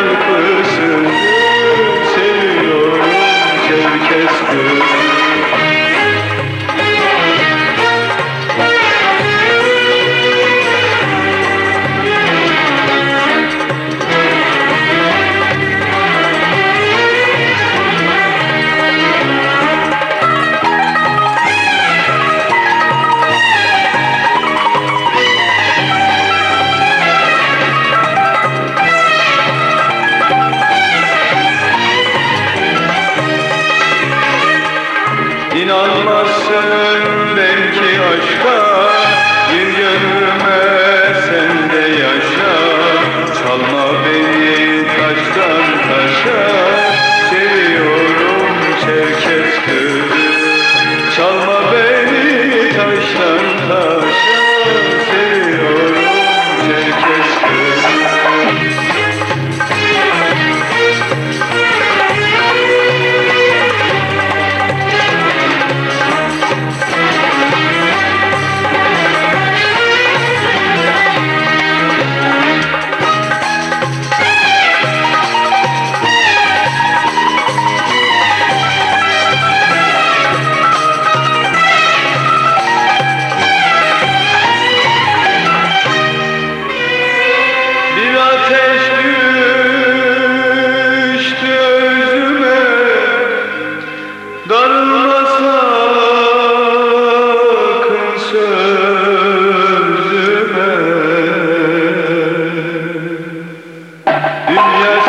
şarkısını seviyorum Çerkes gülü. Yeah.